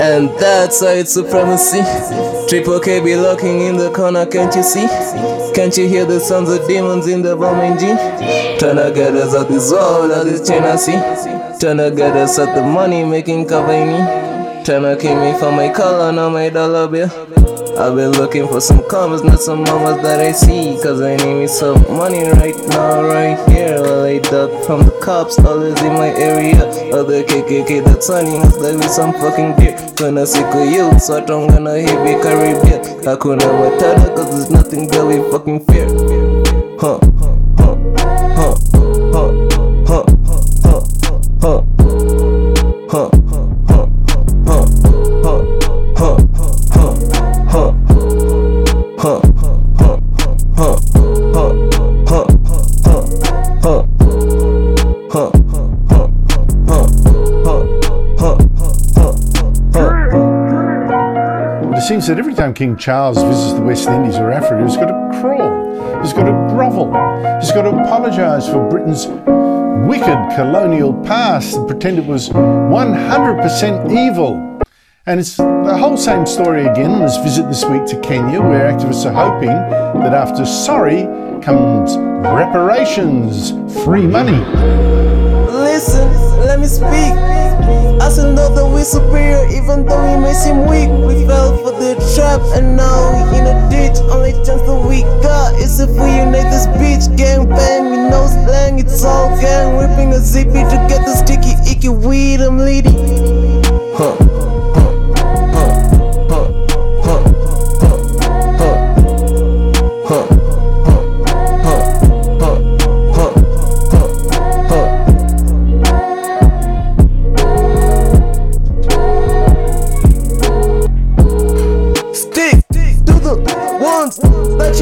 And that's why it's supremacy. Triple K be lurking in the corner, can't you see? Can't you hear the sounds of demons in the bombing gene? Tryna get us out this world, out this China sea. Tryna get us out the money making Cavani. Tryna keep me from my color, not my dollar bill. I've been looking for some commas, not some mamas that I see. Cause I need me some money right now, right here. While I duck from the cops, always in my area. Other KKK that's sunny, like me some fucking deer. Gonna of you, so I'm gonna hit me Caribbean. Hakuna Matata, cause there's nothing that we fucking fear. Huh, It seems that every time King Charles visits the West Indies or Africa, he's got to crawl, he's got to grovel, he's got to apologise for Britain's wicked colonial past and pretend it was 100% evil. And it's the whole same story again on his visit this week to Kenya, where activists are hoping that after sorry comes reparations, free money. Listen, let me speak. I still we're superior, even though we may seem weak. We fell for the trap, and now we in a ditch. Only chance that we got is if we unite this bitch. Gang bang, we know slang, it's all gang. Ripping a zippy to get the sticky, icky weed, I'm leading.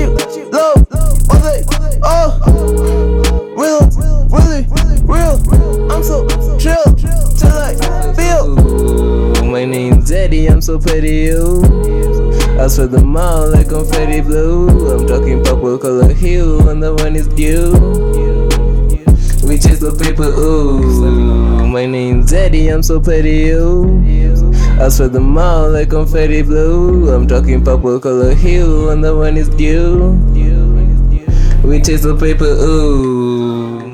You love. Are they all real? Really, real? I'm so chill till I feel. My name's Eddie, I'm so petty, you. I sweat the mouth like confetti blue. I'm talking purple color hue, and the one is due. We chase the paper, ooh. My name's Eddie, I'm so petty, you. I sweat the mouth like confetti blue. I'm talking purple color hue, and the one is due. We chase the paper, ooh.